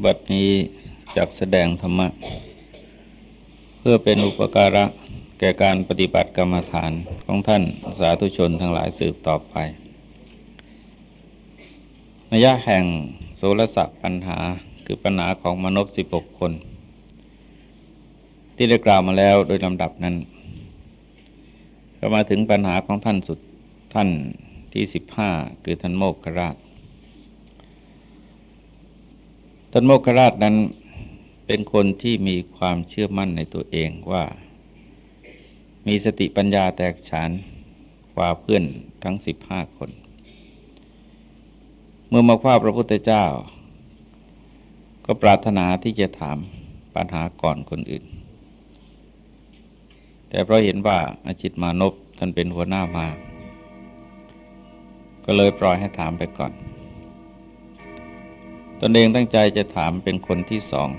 บัดนี้จักแสดงธรรมะ เพื่อเป็นอุปการะแก่การปฏิบัติกรรมฐานของท่านสาธุชนทั้งหลายสืบต่อไปนยะแห่งโสรสัปัญหาคือปัญหาของมนุษย์สิบกคน ที่ได้กล่าวมาแล้วโดยลำดับนั้นก็มาถึงปัญหาของท่านสุดท่านที่สิบห้าคือท่านโมกขราช ท่านโมกขราชนั้นเป็นคนที่มีความเชื่อมั่นในตัวเองว่า มีสติปัญญาแตกฉานกว่าเพื่อนทั้งสิบห้าคน เมื่อมาคว้าพระพุทธเจ้า ก็ปรารถนาที่จะถามปัญหาก่อนคนอื่น แต่เพราะเห็นว่าอาจิตมานพท่านเป็นหัวหน้ามา ก็เลยปล่อยให้ถามไปก่อน ตนเองตั้งใจจะถามเป็นคนที่สอง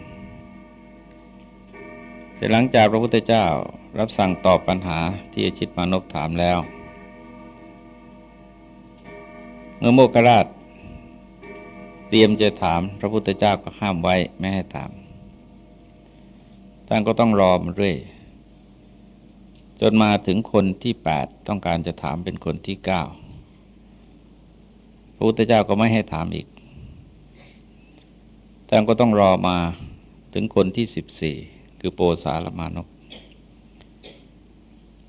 แต่หลังจากพระพุทธเจ้ารับสั่งตอบปัญหาที่อชิตมานพถามแล้ว เมื่อโมกราช เตรียมจะถามพระพุทธเจ้าก็ห้ามไว้ไม่ให้ถาม ท่านก็ต้องรอมันเรื่อย จนมาถึงคนที่แปดต้องการจะถามเป็นคนที่เก้าพระพุทธเจ้าก็ไม่ให้ถามอีก ท่ก็ต้องรอมาถึงคนที่สิบสี่คือโปสารมานก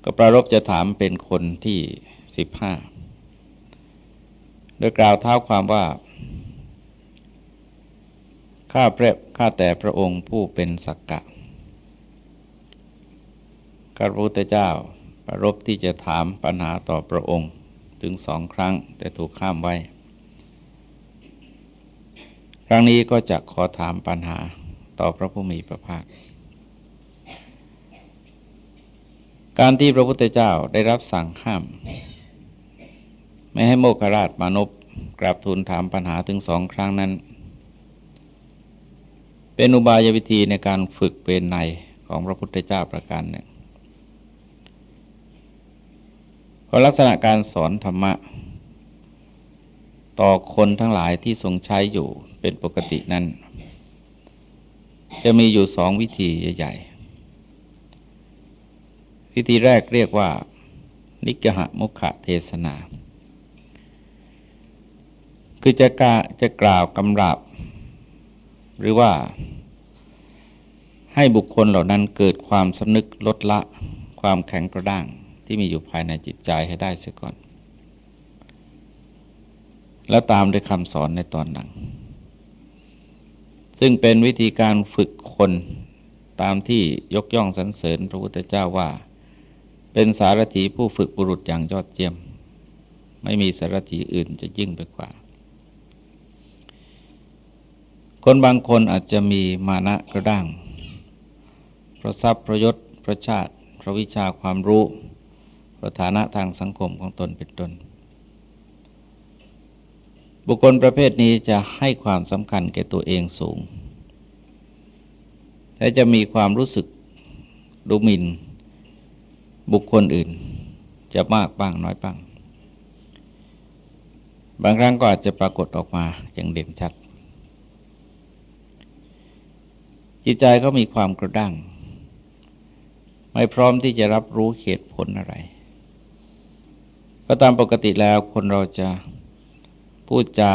ก็ประรบจะถามเป็นคนที่สิบห้าโดยกล่าวเท้าความว่าข้าพระข้าแต่พระองค์ผู้เป็นสักกะกระพุทธเจ้าประรบที่จะถามปัญหาต่อพระองค์ถึงสองครั้งแต่ถูกข้ามไว้ ครั้งนี้ก็จะขอถามปัญหาต่อพระผู้มีพระภาค การที่พระพุทธเจ้าได้รับสั่งห้าม ไม่ให้โมคราชมานพกราบทูลถามปัญหาถึงสองครั้งนั้น เป็นอุบายวิธีในการฝึกเป็นในของพระพุทธเจ้าประการหนึ่งเพราะลักษณะการสอนธรรมะ ต่อคนทั้งหลายที่ทรงใช้อยู่ เป็นปกตินั้น จะมีอยู่สองวิธีใหญ่ๆ วิธีแรกเรียกว่า นิกหะมุขะเทศนา คือจะกาจะกล่าวกำราบหรือว่าให้บุคคลเหล่านั้นเกิดความสำนึกลดละความแข็งกระด้างที่มีอยู่ภายในจิตใจให้ได้เสียก่อน แล้วตามด้วยคำสอนในตอนหลัง ซึ่งเป็นวิธีการฝึกคนตามที่ยกย่องสรรเสริญพระพุทธเจ้าว่า เป็นสารถีผู้ฝึกบุรุษอย่างยอดเยี่ยม ไม่มีสารถีอื่นจะยิ่งไปกว่า คนบางคนอาจจะมีมานะกระด้างพระทรัพย์ประยศพระชาติ พระวิชาความรู้พระฐานะทางสังคมของตนเป็นต้น บุคคลประเภทนี้จะให้ความสำคัญแก่ตัวเองสูง และจะมีความรู้สึกดูหมิน่น บุคคลอื่น จะมากบ้างน้อยบ้าง บางครั้งก็อาจจะปรากฏออกมาอย่างเด่นชัด จิตใจก็มีความกระด้าง ไม่พร้อมที่จะรับรู้เหตุผลอะไร ก็ตามปกติแล้วคนเราจะ พูดจา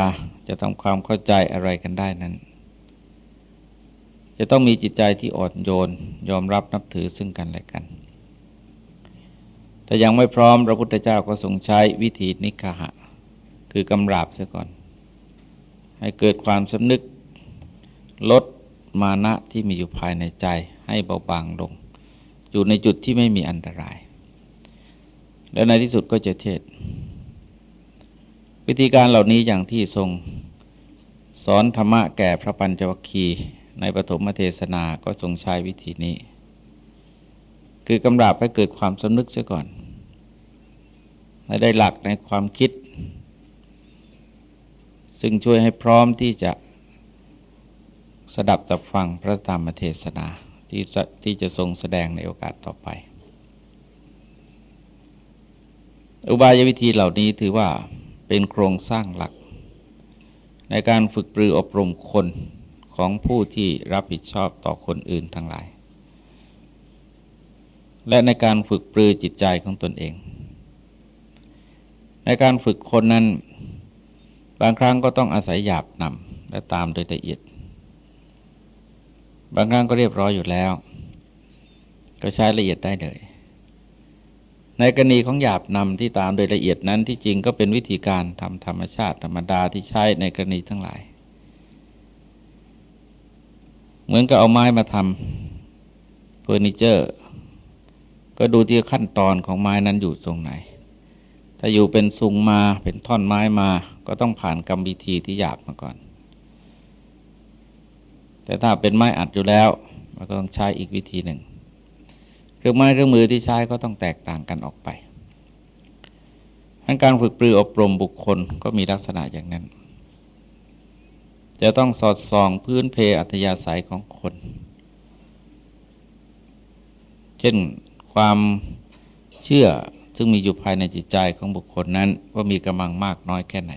จะทำความเข้าใจอะไรกันได้นั้น จะต้องมีจิตใจที่อ่อนโยนยอมรับนับถือซึ่งกันและกันแต่ยังไม่พร้อมพระพุทธเจ้าก็ทรงใช้วิธีนิคหะ คือกำราบเสียก่อน ให้เกิดความสำนึกลดมานะที่มีอยู่ภายในใจให้เบาบางลง อยู่ในจุดที่ไม่มีอันตราย แล้วในที่สุดก็จะเทศ วิธีการเหล่านี้อย่างที่ทรงสอนธรรมะแก่พระปัญจวัคคีย์ในปฐมเทศนาก็ทรงใช้วิธีนี้ คือกำราบให้เกิดความสำนึกเสียก่อน ให้ได้หลักในความคิด ซึ่งช่วยให้พร้อมที่จะสดับตับฟังพระธรรมเทศนาที่ที่จะทรงแสดงในโอกาสต่อไป อุบายวิธีเหล่านี้ถือว่า เป็นโครงสร้างหลัก ในการฝึกปรืออบรมคนของผู้ที่รับผิดชอบต่อคนอื่นทั้งหลาย และในการฝึกปรือจิตใจของตนเอง ในการฝึกคนนั้น บางครั้งก็ต้องอาศัยหยาบนำและตามโดยละเอียด บางครั้งก็เรียบร้อยอยู่แล้ว ก็ใช้ละเอียดได้เลย ในกรณีของหยาบนำที่ตามโดยละเอียดนั้นที่จริงก็เป็นวิธีการทำธรรมชาติธรรมดาที่ใช้ในกรณีทั้งหลาย เหมือนกับเอาไม้มาทำเฟอร์นิเจอร์ ก็ดูที่ขั้นตอนของไม้นั้นอยู่ตรงไหน ถ้าอยู่เป็นซุงมาเป็นท่อนไม้มา ก็ต้องผ่านกรรมวิธีที่หยาบมาก่อน แต่ถ้าเป็นไม้อัดอยู่แล้วมันก็ต้องใช้อีกวิธีหนึ่ง เครื่องไม้เครื่องมือที่ใช้ก็ต้องแตกต่างกันออกไปทั้งการฝึกปรืออบรมบุคคลก็มีลักษณะอย่างนั้น จะต้องสอดส่องพื้นเพอัตยาศัยของคน เช่นความเชื่อซึ่งมีอยู่ภายในจิตใจของบุคคลนั้นว่ามีกำลังมากน้อยแค่ไหน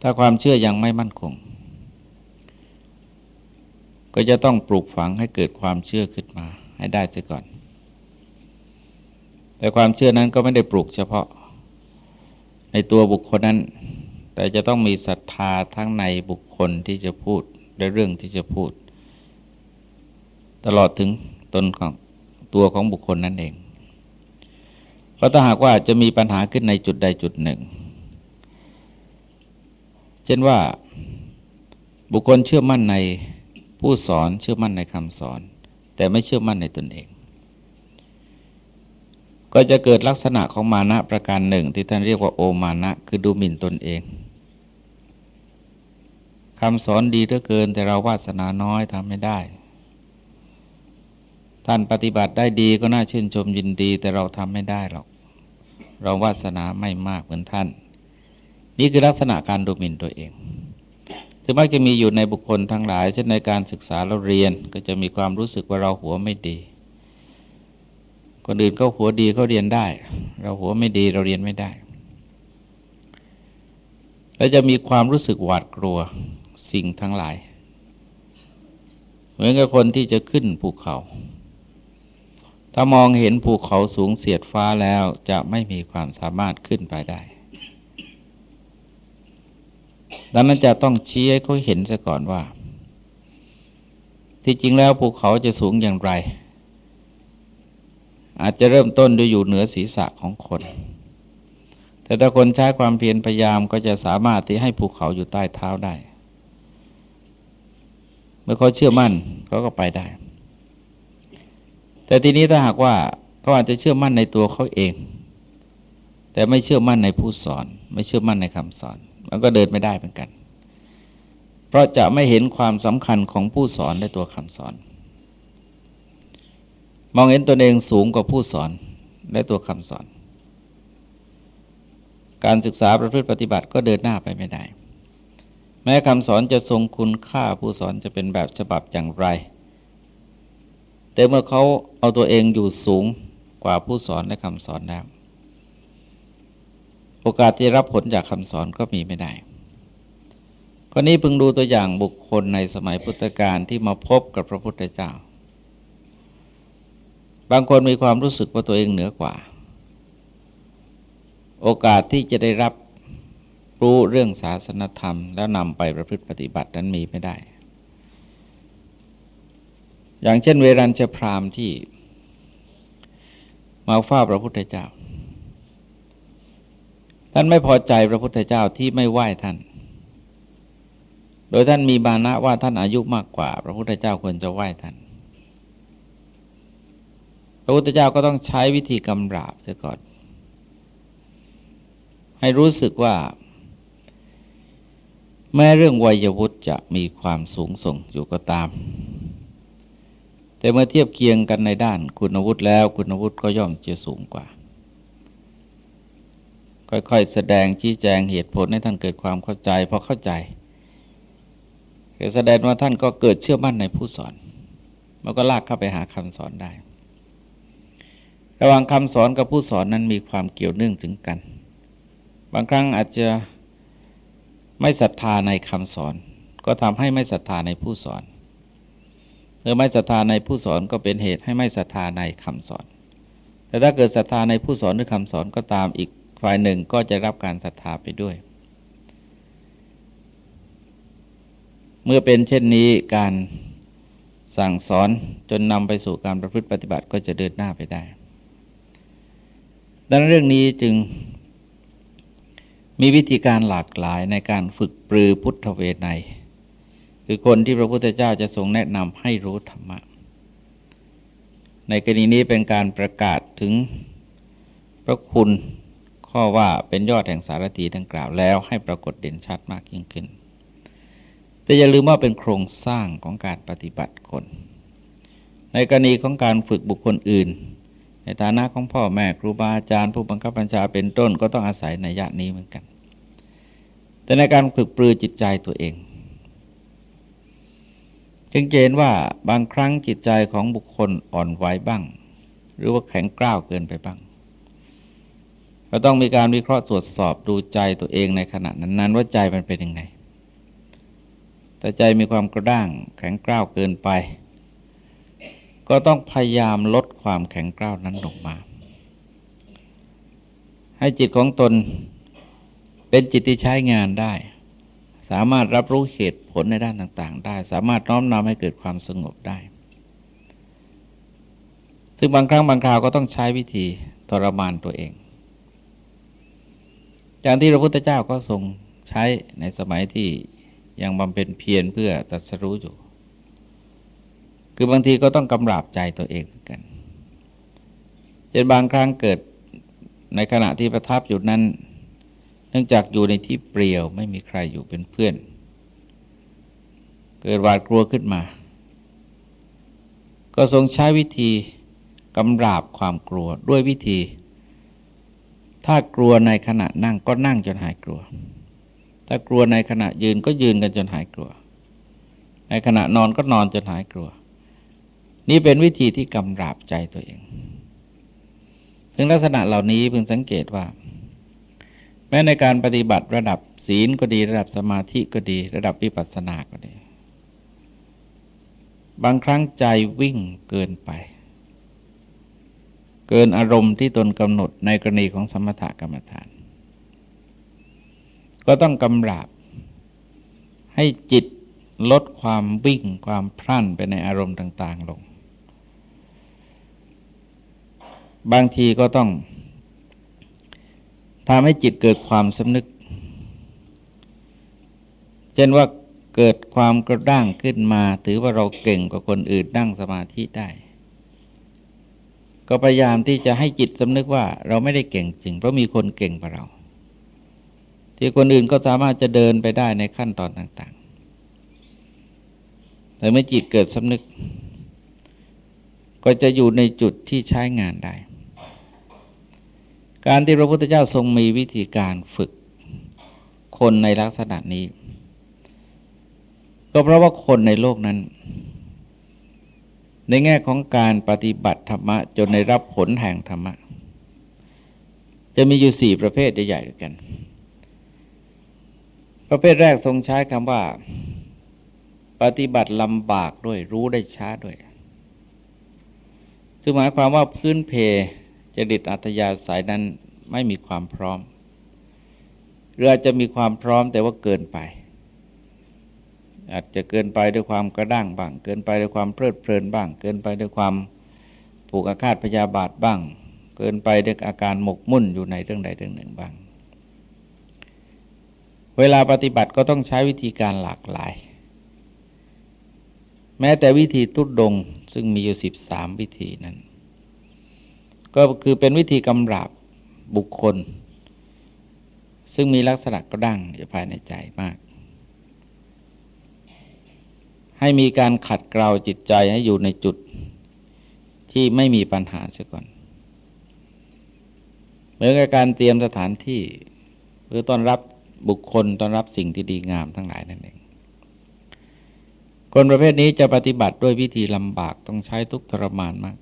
ถ้าความเชื่อยังไม่มั่นคง ก็จะต้องปลูกฝังให้เกิดความเชื่อขึ้นมาให้ได้เสียก่อน แต่ความเชื่อนั้นก็ไม่ได้ปลูกเฉพาะ ในตัวบุคคลนั้น แต่จะต้องมีศรัทธาทั้งในบุคคลที่จะพูดในเรื่องที่จะพูด ตลอดถึงตนของตัวของบุคคลนั่นเอง เพราะถ้าหากว่าจะมีปัญหาขึ้นในจุดใดจุดหนึ่ง เช่นว่าบุคคลเชื่อมั่นใน ผู้สอนเชื่อมั่นในคำสอน แต่ไม่เชื่อมั่นในตนเอง ก็จะเกิดลักษณะของมานะประการหนึ่ง ที่ท่านเรียกว่าโอมานะ คือดูหมิ่นตนเองคำสอนดีเหลือเกินแต่เราวาสนาน้อยทำไม่ได้ ท่านปฏิบัติได้ดีก็น่าชื่นชมยินดี แต่เราทำไม่ได้หรอก เราวาสนาไม่มากเหมือนท่าน นี่คือลักษณะการดูหมิ่นตัวเอง ซึ่งมักจะมีอยู่ในบุคคลทั้งหลาย เช่นในการศึกษาเราเรียนก็จะมีความรู้สึกว่าเราหัวไม่ดี คนอื่นเขาหัวดีเขาเรียนได้ เราหัวไม่ดีเราเรียนไม่ได้ แล้วจะมีความรู้สึกหวาดกลัวสิ่งทั้งหลาย เหมือนกับคนที่จะขึ้นภูเขา ถ้ามองเห็นภูเขาสูงเสียดฟ้าแล้วจะไม่มีความสามารถขึ้นไปได้ ดังนั้นจะต้องชี้ให้เขาเห็นซะก่อนว่า ที่จริงแล้วภูเขาจะสูงอย่างไร อาจจะเริ่มต้นด้วยอยู่เหนือศีรษะของคน แต่ถ้าคนใช้ความเพียรพยายามก็จะสามารถที่ให้ภูเขาอยู่ใต้เท้าได้ เมื่อเขาเชื่อมั่นเขาก็ไปได้ แต่ทีนี้ถ้าหากว่าเขาอาจจะเชื่อมั่นในตัวเขาเอง แต่ไม่เชื่อมั่นในผู้สอน ไม่เชื่อมั่นในคำสอน มันก็เดินไม่ได้เหมือนกัน เพราะจะไม่เห็นความสำคัญของผู้สอนและตัวคำสอน มองเห็นตนเองสูงกว่าผู้สอนและตัวคำสอน การศึกษาประพฤติปฏิบัติก็เดินหน้าไปไม่ได้ แม้คำสอนจะทรงคุณค่าผู้สอนจะเป็นแบบฉบับอย่างไร แต่เมื่อเขาเอาตัวเองอยู่สูงกว่าผู้สอนและคำสอนแล้ว โอกาสที่รับผลจากคำสอนก็มีไม่ได้คนนี้พึงดูตัวอย่างบุคคลในสมัยพุทธกาลที่มาพบกับพระพุทธเจ้า บางคนมีความรู้สึกว่าตัวเองเหนือกว่า โอกาสที่จะได้รับรู้เรื่องศาสนธรรม แล้วนำไปประพฤติปฏิบัตินั้นมีไม่ได้ อย่างเช่นเวรัญชพรามที่มาเฝ้าพระพุทธเจ้า ท่านไม่พอใจพระพุทธเจ้าที่ไม่ไหว้ท่าน โดยท่านมีบานะว่าท่านอายุมากกว่า พระพุทธเจ้าควรจะไหว้ท่าน พระพุทธเจ้าก็ต้องใช้วิธีกำราบเสียก่อน ให้รู้สึกว่า แม้เรื่องวัยวุฒิจะมีความสูงส่งอยู่ก็ตาม แต่เมื่อเทียบเคียงกันในด้านคุณวุฒิแล้วคุณวุฒิก็ย่อมจะสูงกว่า ค่อย ๆ แสดงชี้แจงเหตุผลให้ท่านเกิดความเข้าใจพอเข้าใจแสดงว่าท่านก็เกิดเชื่อมั่นในผู้สอน มันก็ลากเข้าไปหาคำสอนได้ ระหว่างคำสอนกับผู้สอนนั้นมีความเกี่ยวเนื่องถึงกัน บางครั้งอาจจะไม่ศรัทธาในคำสอน ก็ทำให้ไม่ศรัทธาในผู้สอนเมื่อไม่ศรัทธาในผู้สอนก็เป็นเหตุให้ไม่ศรัทธาในคำสอน แต่ถ้าเกิดศรัทธาในผู้สอนหรือคำสอนก็ตามอีก ฝ่ายหนึ่งก็จะรับการศรัทธาไปด้วย เมื่อเป็นเช่นนี้การสั่งสอนจนนำไปสู่การประพฤติปฏิบัติก็จะเดินหน้าไปได้ ดังนั้นเรื่องนี้จึงมีวิธีการหลากหลายในการฝึกปรือพุทธเวไนคือคนที่พระพุทธเจ้าจะทรงแนะนำให้รู้ธรรมะ ในกรณีนี้เป็นการประกาศถึงพระคุณ ข้อว่าเป็นยอดแห่งสารตีดังกล่าวแล้วให้ปรากฏเด่นชัดมากยิ่งขึ้น แต่อย่าลืมว่าเป็นโครงสร้างของการปฏิบัติคน ในกรณีของการฝึกบุคคลอื่น ในฐานะของพ่อแม่ครูบาอาจารย์ ผู้บังคับบัญชาเป็นต้นก็ต้องอาศัยในยะนี้เหมือนกัน แต่ในการฝึกปลือจิตใจตัวเองจึงเห็นว่าบางครั้งจิตใจของบุคคลอ่อนไหวบ้าง หรือว่าแข็งกร้าวเกินไปบ้าง เราต้องมีการวิเคราะห์ตรวจสอบดูใจตัวเองในขณะนั้น ๆ ว่าใจมันเป็นยังไงแต่ใจมีความกระด้างแข็งกร้าวเกินไป ก็ต้องพยายามลดความแข็งกร้าวนั้นลงมา ให้จิตของตนเป็นจิตที่ใช้งานได้ สามารถรับรู้เหตุผลในด้านต่าง ๆ ได้ สามารถน้อมนำให้เกิดความสงบได้ซึ่งบางครั้งบางคราวก็ต้องใช้วิธีทรมานตัวเอง อย่างที่พระพุทธเจ้าก็ทรงใช้ในสมัยที่ยังบำเพ็ญเพียรเพื่อตัดสรู้อยู่ คือบางทีก็ต้องกำราบใจตัวเองเหมือนกันจนบางครั้งเกิดในขณะที่ประทับอยู่นั้น เนื่องจากอยู่ในที่เปลี่ยวไม่มีใครอยู่เป็นเพื่อน เกิดหวาดกลัวขึ้นมา ก็ทรงใช้วิธีกำราบความกลัวด้วยวิธี ถ้ากลัวในขณะนั่งก็นั่งจนหายกลัว ถ้ากลัวในขณะยืนก็ยืนกันจนหายกลัว ในขณะนอนก็นอนจนหายกลัว นี่เป็นวิธีที่กำราบใจตัวเองซึ่งลักษณะเหล่านี้เพิ่งสังเกตว่า แม้ในการปฏิบัติระดับศีลก็ดีระดับสมาธิก็ดี ระดับวิปัสสนาก็ดี บางครั้งใจวิ่งเกินไป เกินอารมณ์ที่ตนกำหนดในกรณีของสมถกรรมฐาน ก็ต้องกำราบ ให้จิตลดความวิ่งความพลั่นไปในอารมณ์ต่าง ๆ ลง บางทีก็ต้องทำให้จิตเกิดความสำนึก เช่นว่าเกิดความกระด้างขึ้นมา ถือว่าเราเก่งกว่าคนอื่นนั่งสมาธิได้ ก็พยายามที่จะให้จิตสำนึกว่าเราไม่ได้เก่งจริง เพราะมีคนเก่งกว่าเรา ที่คนอื่นก็สามารถจะเดินไปได้ในขั้นตอนต่าง ๆ แต่เมื่อจิตเกิดสำนึก ก็จะอยู่ในจุดที่ใช้งานได้ การที่พระพุทธเจ้าทรงมีวิธีการฝึกคนในลักษณะนี้ ก็เพราะว่าคนในโลกนั้น ในแง่ของการปฏิบัติธรรมะจนในรับผลแห่งธรรมะ จะมีอยู่สี่ประเภทใหญ่ๆกัน ประเภทแรกทรงใช้คำว่า ปฏิบัติลำบากด้วยรู้ได้ช้าด้วย ซึ่งหมายความว่าพื้นเพจริตอัตยาสายนั้นไม่มีความพร้อมหรืออาจจะมีความพร้อมแต่ว่าเกินไป อาจจะเกินไปด้วยความกระด้างบ้าง เกินไปด้วยความเพลิดเพลินบ้าง เกินไปด้วยความผูกอาฆาตพยาบาทบ้าง เกินไปด้วยอาการหมกมุ่นอยู่ในเรื่องใดเรื่องหนึ่งบ้าง เวลาปฏิบัติก็ต้องใช้วิธีการหลากหลาย แม้แต่วิธีทุดดงซึ่งมีอยู่สิบสามวิธีนั้น ก็คือเป็นวิธีกำราบบุคคล ซึ่งมีลักษณะกระด้างอยู่ภายในใจมาก ให้มีการขัดเกลาจิตใจให้อยู่ในจุดที่ไม่มีปัญหาเสียก่อน เหมือนกับการเตรียมสถานที่เพื่อต้อนรับบุคคลต้อนรับสิ่งที่ดีงามทั้งหลายนั่นเอง คนประเภทนี้จะปฏิบัติด้วยวิธีลำบากต้องใช้ทุกทรมานมาก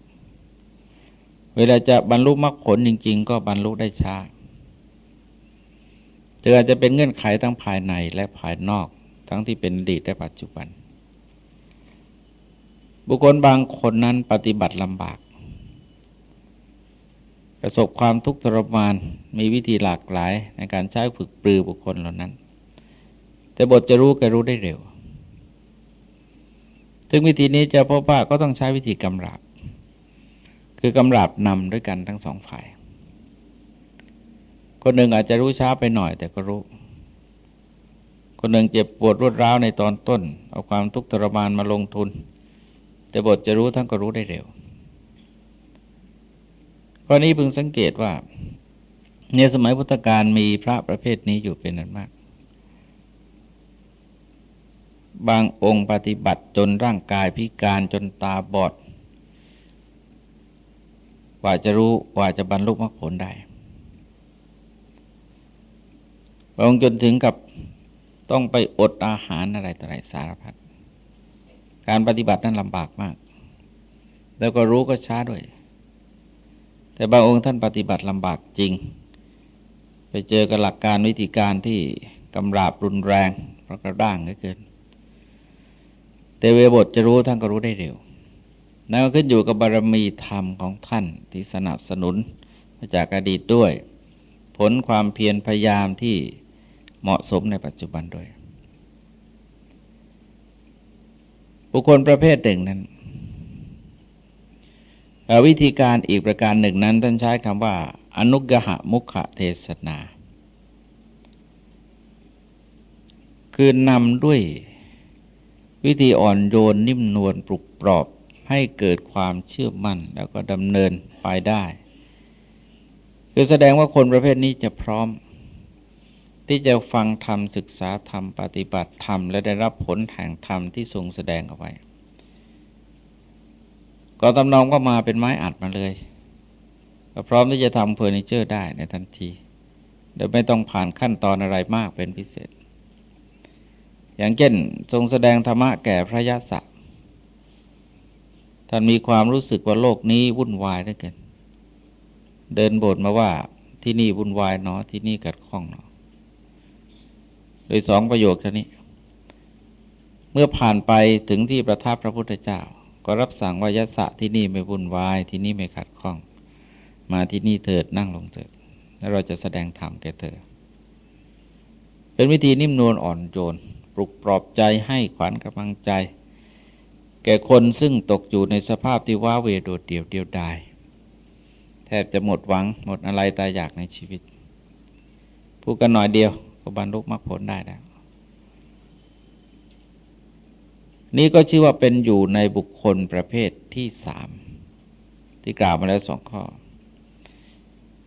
เวลาจะบรรลุมรรคผลจริง ๆ ก็บรรลุได้ช้าแต่อาจจะเป็นเงื่อนไขทั้งภายในและภายนอกทั้งที่เป็นอดีตและปัจจุบัน บุคคลบางคนนั้นปฏิบัติลำบาก ประสบความทุกข์ทรมานมีวิธีหลากหลายในการใช้ฝึกปรือบุคคลเหล่านั้น แต่บทจะรู้แกรู้ได้เร็ว ถึงวิธีนี้จะพบว่าก็ต้องใช้วิธีกำราบ คือกำราบนำด้วยกันทั้งสองฝ่าย คนหนึ่งอาจจะรู้ช้าไปหน่อยแต่ก็รู้คนหนึ่งเจ็บปวดรวดร้าวในตอนต้น เอาความทุกข์ทรมานมาลงทุน แต่บทจะรู้ทั้งก็รู้ได้เร็วกรณีพึงสังเกตว่า ในสมัยพุทธกาลมีพระประเภทนี้อยู่เป็นนั้นมาก บางองค์ปฏิบัติจนร่างกายพิการจนตาบอดกว่าจะรู้กว่าจะบรรลุมรรคผลได้บางจนถึงกับต้องไปอดอาหารอะไรต่ออะไรสารพัด การปฏิบัตินั้นลำบากมาก แล้วก็รู้ก็ช้าด้วย แต่บางองค์ท่านปฏิบัติลำบากจริง ไปเจอกับหลักการวิธีการที่กำราบรุนแรงเพราะกระด้างเหลือเกิน แต่เวบทจะรู้ท่านก็รู้ได้เร็วนั่นก็ขึ้นอยู่กับบารมีธรรมของท่านที่สนับสนุนมาจากอดีตด้วย ผลความเพียรพยายามที่เหมาะสมในปัจจุบันด้วย บุคคลประเภทหนึ่งนั้นวิธีการอีกประการหนึ่งนั้นท่านใช้คำว่า อนุกหะมุขเทศนา คือนำด้วยวิธีอ่อนโยนนิ่มนวลปลุกปลอบให้เกิดความเชื่อมั่น แล้วก็ดำเนินไปได้ คือแสดงว่าคนประเภทนี้จะพร้อม ที่จะฟังธรรมศึกษาธรรมปฏิบัติธรรม และได้รับผลแห่งธรรมที่ทรงแสดงเอาไว้ ก็ตำนองก็มาเป็นไม้อัดมาเลยก็พร้อมที่จะทำเฟอร์นิเจอร์ได้ในทันที โดยไม่ต้องผ่านขั้นตอนอะไรมากเป็นพิเศษ อย่างเช่นทรงแสดงธรรมะแก่พระยะสะท่านมีความรู้สึกว่าโลกนี้วุ่นวายเหลือเกินเดินบทมาว่าที่นี่วุ่นวายเนาะที่นี่กัดข้องเนาะ โดยสองประโยคเท่านี้ เมื่อผ่านไปถึงที่ประทับพระพุทธเจ้า ก็รับสั่งว่ายะสะที่นี่ไม่วุ่นวาย ที่นี่ไม่ขัดข้อง มาที่นี่เถิดนั่งลงเถิด แล้วเราจะแสดงธรรมแก่เธอ เป็นวิธีนิ่มนวลอ่อนโยนปลุกปลอบใจให้ขวัญกำลังใจ แก่คนซึ่งตกอยู่ในสภาพที่ว้าเวโดดเดี่ยวเดียวดายแทบจะหมดหวังหมดอะไรตายอยากในชีวิตพูดกันหน่อยเดียว ก็บรรลุมรรคผลได้แล้วนี่ก็ชื่อว่าเป็นอยู่ในบุคคลประเภทที่สามที่กล่าวมาแล้วสองข้อ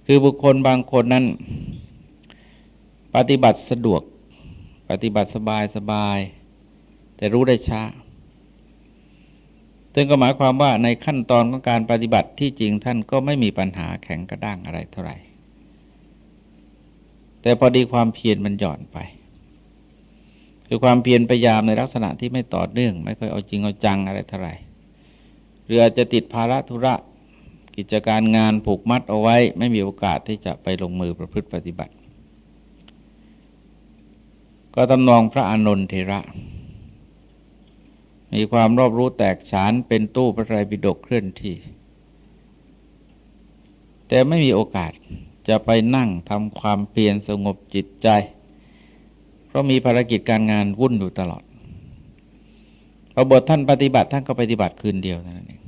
คือบุคคลบางคนนั้น ปฏิบัติสะดวก ปฏิบัติสบายสบาย แต่รู้ได้ช้าซึ่งก็หมายความว่าในขั้นตอนของการปฏิบัติที่จริงท่านก็ไม่มีปัญหาแข็งกระด้างอะไรเท่าไหร่ แต่พอดีความเพียรมันหย่อนไป คือความเพียรพยายามในลักษณะที่ไม่ต่อเนื่อง ไม่ค่อยเอาจริงเอาจังอะไรเท่าไหร่หรืออาจจะติดภาระธุระ กิจการงานผูกมัดเอาไว้ ไม่มีโอกาสที่จะไปลงมือประพฤติปฏิบัติ ก็ตำนองพระอานนทเทระ มีความรอบรู้แตกฉานเป็นตู้พระไตรปิฎกเคลื่อนที่ แต่ไม่มีโอกาส จะไปนั่งทำความเพียรสงบจิตใจ เพราะมีภารกิจการงานวุ่นอยู่ตลอดพอบทท่านปฏิบัติท่านก็ปฏิบัติคืนเดียวนั่นเอง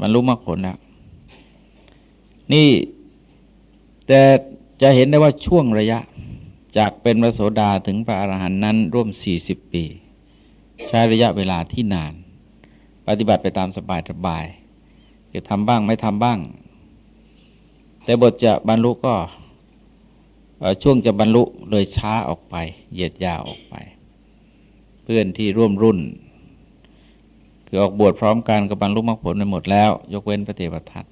มันรู้มรรคผลแล้วนี่แต่จะเห็นได้ว่าช่วงระยะจากเป็นพระโสดาถึงพระอรหันต์นั้นร่วมสี่สิบปี ใช้ระยะเวลาที่นาน ปฏิบัติไปตามสบายสบายจะทำบ้างไม่ทำบ้าง แต่บทจะบรรลุก็ช่วงจะบรรลุเลยช้าออกไป เหยียดยาวออกไป เพื่อนที่ร่วมรุ่น คือออกบวชพร้อมกันกับบรรลุมรรคผลไปหมดแล้ว ยกเว้นพระเทวทัต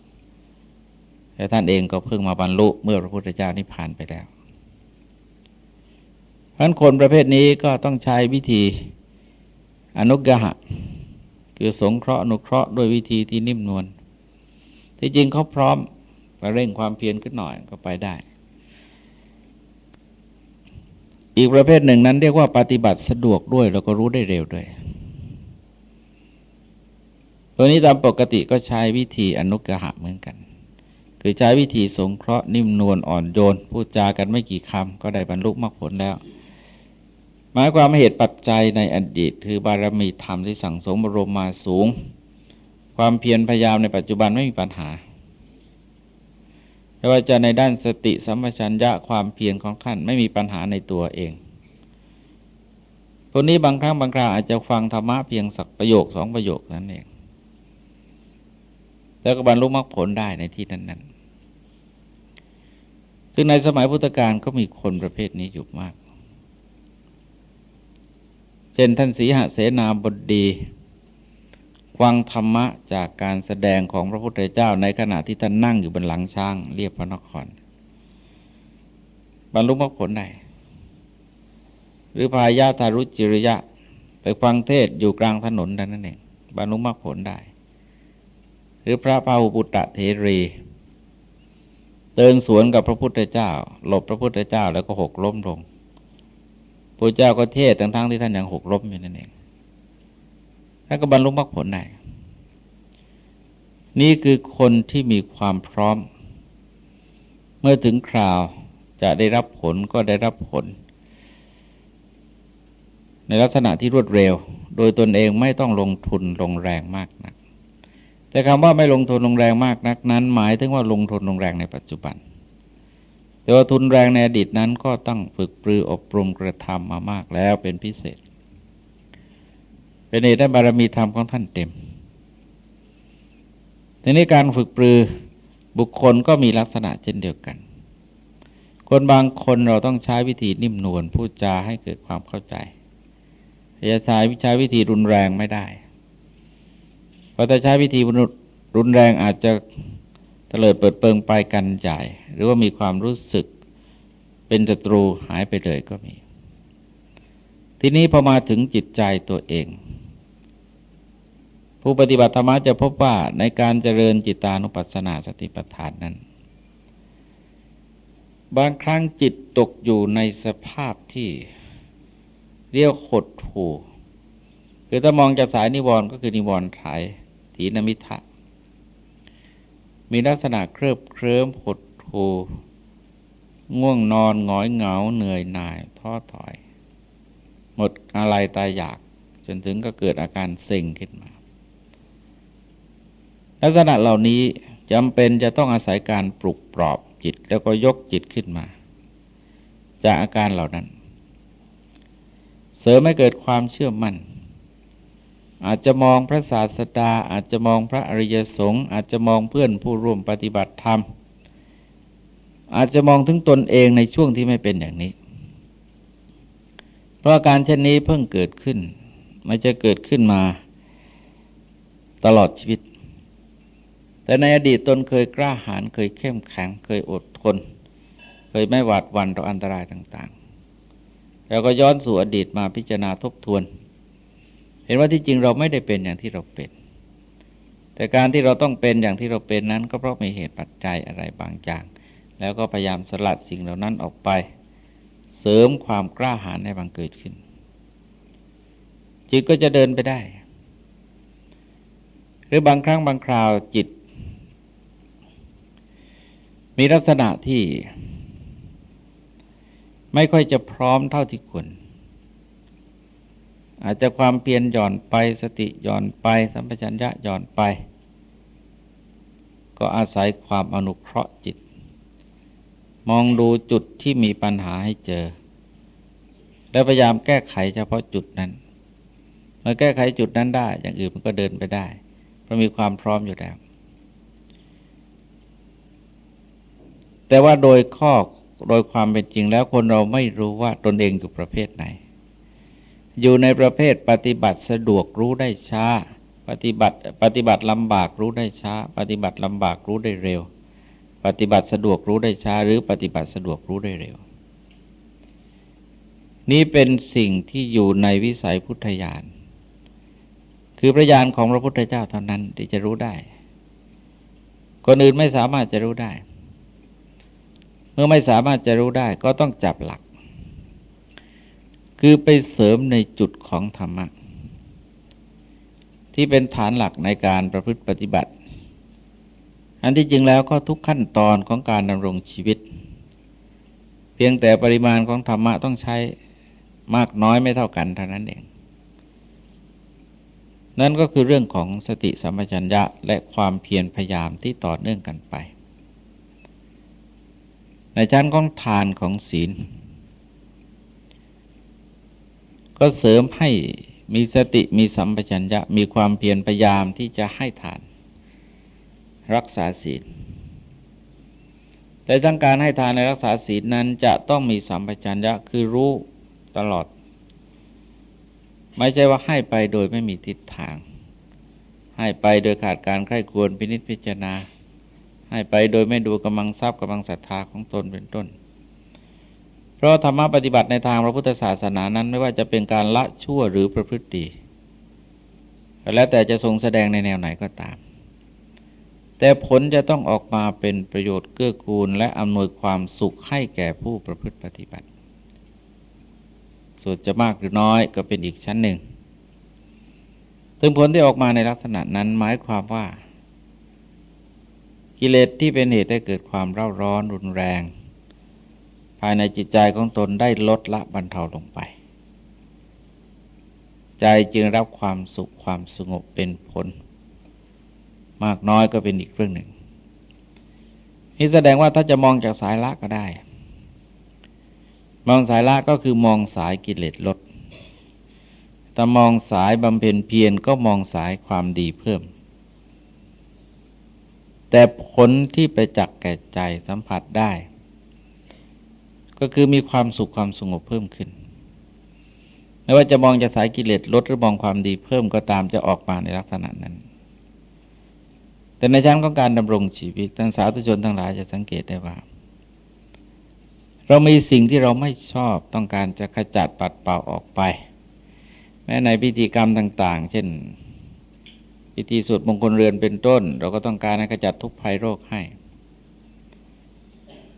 แต่ท่านเองก็เพิ่งมาบรรลุเมื่อพระพุทธเจ้านิพพานไปแล้วพราะคนประเภทนี้ก็ต้องใช้วิธีอนุกหะ คือสงเคราะห์อนุเคราะห์ด้วยวิธีที่นิ่มนวลที่จริงเขาพร้อม ไปเร่งความเพียรขึ้นหน่อยก็ไปได้ อีกประเภทหนึ่งนั้นเรียกว่าปฏิบัติสะดวกด้วยแล้วก็รู้ได้เร็วด้วยตัวนี้ตามปกติก็ใช้วิธีอนุกหะเหมือนกัน คือใช้วิธีสงเคราะห์นิ่มนวลอ่อนโยนพูดจากันไม่กี่คำก็ได้บรรลุมรรคผลแล้วหมายความเหตุปัจจัยในอดีต คือบารมีธรรมที่สั่งสมบรมมาสูง ความเพียรพยายามในปัจจุบันไม่มีปัญหา ไม่ว่าจะในด้านสติสัมปชัญญะความเพียรของท่านไม่มีปัญหาในตัวเองคนนี้บางครั้งบางคราวอาจจะฟังธรรมะเพียงสักประโยคสองประโยคนั้นเอง แล้วก็บรรลุมรรคผลได้ในที่นั้นๆซึ่งในสมัยพุทธกาลก็มีคนประเภทนี้อยู่มาก เช่นท่านสีหเสนาบดี ฟังธรรมะจากการแสดงของพระพุทธเจ้าในขณะที่ท่านนั่งอยู่บนหลังช้างเรียบพระนคร บรรลุมรรคผลได้ หรือพายาทารุจิริยะ ไปฟังเทศอยู่กลางถนนนั่นเองบรรลุมรรคผลได้ หรือพระพาหุปุตตะเทรีเดินสวนกับพระพุทธเจ้า หลบพระพุทธเจ้าแล้วก็หกล้มลงพระเจ้าก็เทศทั้งๆที่ท่านยังหกล้มอยู่นั่นเอง ท่านก็บรรลุมรรคผลได้นี่คือคนที่มีความพร้อม เมื่อถึงคราวจะได้รับผลก็ได้รับผล ในลักษณะที่รวดเร็ว โดยตนเองไม่ต้องลงทุนลงแรงมากนัก แต่คำว่าไม่ลงทุนลงแรงมากนัก นั้น หมายถึงว่าลงทุนลงแรงในปัจจุบัน แต่ว่าทุนแรงในอดีตนั้นก็ต้องฝึกปรืออบรมกระทำมามากแล้วเป็นพิเศษ เป็นเหตุได้บารมีธรรมของท่านเต็มทีนี้การฝึกปรือบุคคลก็มีลักษณะเช่นเดียวกัน คนบางคนเราต้องใช้วิธีนิ่มนวลพูดจาให้เกิดความเข้าใจจะใช้วิชาวิธีรุนแรงไม่ได้เพราะถ้าใช้วิธีรุนแรงอาจจะเตลิดเปิดเปิงไปกันใหญ่ หรือว่ามีความรู้สึกเป็นศัตรูหายไปเลยก็มี ทีนี้พอมาถึงจิตใจตัวเอง ผู้ปฏิบัติธรรมจะพบว่าในการเจริญจิตานุปัสสนาสติปัฏฐานนั้น บางครั้งจิตตกอยู่ในสภาพที่เรียกหดหูคือถ้ามองจากสายนิวรณ์ก็คือนิวรณ์ถายถีนมิทะมีลักษณะเครือบเคลิ้มหดหูง่วงนอนหงอยเหงาเหนื่อยหน่ายท้อถอย หมดอะไรตายอยากจนถึงก็เกิดอาการเซ็งขึ้นมา ลักษณะเหล่านี้จำเป็นจะต้องอาศัยการปลุกปลอบจิต แล้วก็ยกจิตขึ้นมา จากอาการเหล่านั้น เสริมให้เกิดความเชื่อมั่น อาจจะมองพระศาสดา อาจจะมองพระอริยสงฆ์อาจจะมองเพื่อนผู้ร่วมปฏิบัติธรรม อาจจะมองถึงตนเองในช่วงที่ไม่เป็นอย่างนี้ เพราะการเช่นนี้เพิ่งเกิดขึ้น ไม่จะเกิดขึ้นมาตลอดชีวิต แต่ในอดีตตนเคยกล้าหาญเคยเข้มแข็งเคยอดทน เคยไม่หวาดหวั่นต่ออันตรายต่างๆ แล้วก็ย้อนสู่อดีตมาพิจารณาทบทวน เห็นว่าที่จริงเราไม่ได้เป็นอย่างที่เราเป็น แต่การที่เราต้องเป็นอย่างที่เราเป็นนั้น ก็เพราะมีเหตุปัจจัยอะไรบางอย่าง แล้วก็พยายามสลัดสิ่งเหล่านั้นออกไป เสริมความกล้าหาญให้บังเกิดขึ้นจิตก็จะเดินไปได้ หรือบางครั้งบางคราวจิต มีลักษณะที่ไม่ค่อยจะพร้อมเท่าที่ควร อาจจะความเพียรหย่อนไปสติหย่อนไป สัมปชัญญะหย่อนไป ก็อาศัยความอนุเคราะห์จิต มองดูจุดที่มีปัญหาให้เจอ แล้วพยายามแก้ไขเฉพาะจุดนั้นเมื่อแก้ไขจุดนั้นได้ อย่างอื่นมันก็เดินไปได้ เพราะมีความพร้อมอยู่แล้ว แต่ว่าโดยข้อโดยความเป็นจริงแล้วคนเราไม่รู้ว่าตนเองอยู่ประเภทไหน อยู่ในประเภทปฏิบัติสะดวกรู้ได้ช้า ปฏิบัติปฏิบัติลำบากรู้ได้ช้า ปฏิบัติลำบากรู้ได้เร็ว ปฏิบัติสะดวกรู้ได้ช้า หรือปฏิบัติสะดวกรู้ได้เร็ว นี้เป็นสิ่งที่อยู่ในวิสัยพุทธญาณคือพระญาณของพระพุทธเจ้าเท่านั้นที่จะรู้ได้ คนอื่นไม่สามารถจะรู้ได้ มื่อไม่สามารถจะรู้ได้ก็ต้องจับหลัก คือไปเสริมในจุดของธรรมะ ที่เป็นฐานหลักในการประพฤติปฏิบัติ อันที่จริงแล้วก็ทุกขั้นตอนของการดำรงชีวิต เพียงแต่ปริมาณของธรรมะต้องใช้มากน้อยไม่เท่ากันเท่านั้นเอง นั่นก็คือเรื่องของสติสัมปชัญญะและความเพียรพยายามที่ต่อเนื่องกันไป ในชั้นของทานของศีล ก็เสริมให้มีสติมีสัมปชัญญะมีความเพียรพยายามที่จะให้ทาน รักษาศีล แต่ทั้งการให้ทานในรักษาศีลนั้นจะต้องมีสัมปชัญญะคือรู้ตลอด ไม่ใช่ว่าให้ไปโดยไม่มีทิศทาง ให้ไปโดยขาดการใคร่ควรพินิจพิจารณา ให้ไปโดยไม่ดูกำลังทรัพย์กำลังศรัทธาของตนเป็นต้น เพราะธรรมะปฏิบัติในทางพระพุทธศาสนานั้นไม่ว่าจะเป็นการละชั่วหรือประพฤติดีแล้วแต่จะทรงแสดงในแนวไหนก็ตาม แต่ผลจะต้องออกมาเป็นประโยชน์เกื้อกูล และอำนวยความสุขให้แก่ผู้ประพฤติปฏิบัติ ส่วนจะมากหรือน้อยก็เป็นอีกชั้นหนึ่งซึ่งผลที่ออกมาในลักษณะนั้นหมายความว่า กิเลสที่เป็นเหตุให้เกิดความเร่าร้อนรุนแรง ภายในจิตใจของตนได้ลดละบรรเทาลงไป ใจจึงรับความสุขความสงบเป็นผล มากน้อยก็เป็นอีกเรื่องหนึ่ง นี่แสดงว่าถ้าจะมองจากสายละก็ได้ มองสายละก็คือมองสายกิเลสลดแต่มองสายบำเพ็ญเพียรก็มองสายความดีเพิ่ม แต่ผลที่ไปจักแก่ใจสัมผัสได้ ก็คือมีความสุขความสงบเพิ่มขึ้น ไม่ว่าจะมองจะสายกิเลสลดหรือมองความดีเพิ่มก็ตามจะออกมาในลักษณะนั้น แต่ในชั้นของการดำรงชีวิตท่านสาธุชนทั้งหลายจะสังเกตได้ว่า เรามีสิ่งที่เราไม่ชอบต้องการจะขจัดปัดเป่าออกไป แม้ในพิธีกรรมต่าง ๆ เช่น พิธีสวดมงคลเรือนเป็นต้น เราก็ต้องการให้ขจัดทุกภัยโรคให้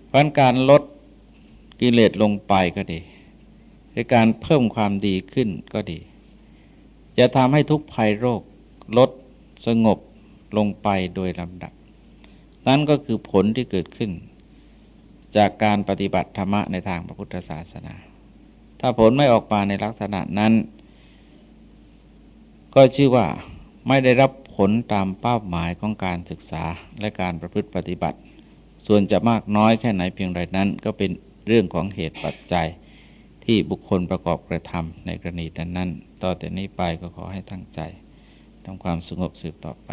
เพราะการลดกิเลสลงไปก็ดีในการเพิ่มความดีขึ้นก็ดี จะทำให้ทุกภัยโรคลดสงบลงไปโดยลำดับ นั่นก็คือผลที่เกิดขึ้น จากการปฏิบัติธรรมะในทางพระพุทธศาสนา ถ้าผลไม่ออกมาในลักษณะนั้น ก็ชื่อว่า ไม่ได้รับผลตามเป้าหมายของการศึกษาและการประพฤติปฏิบัติ ส่วนจะมากน้อยแค่ไหนเพียงไรนั้น ก็เป็นเรื่องของเหตุปัจจัยที่บุคคลประกอบกระทำในกรณีนั้นต่อแต่นี้ไปก็ขอให้ตั้งใจทำความสงบสืบต่อไป